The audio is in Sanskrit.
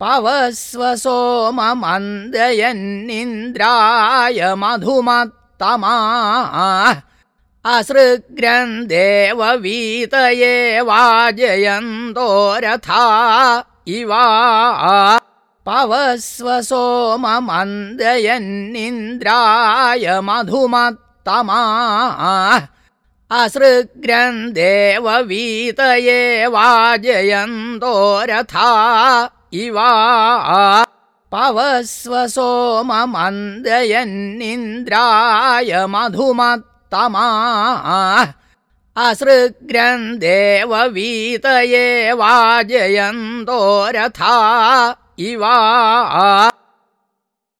पवस्व सोममन्दयन्निन्द्राय मधुमत्तमा असृग्रन्देव वीतये वाजयन्तो रथा इवा। पवस्व सोममन्दयन्निन्द्राय मधुमत्तमा असृग्रन्देव वीतये वाजयन्तो रथा इवा पवस्व सोममन्दयन्निन्द्राय मधुमत्तमा असृग्रन्देव वीतये वाजयन्तो रथा इवा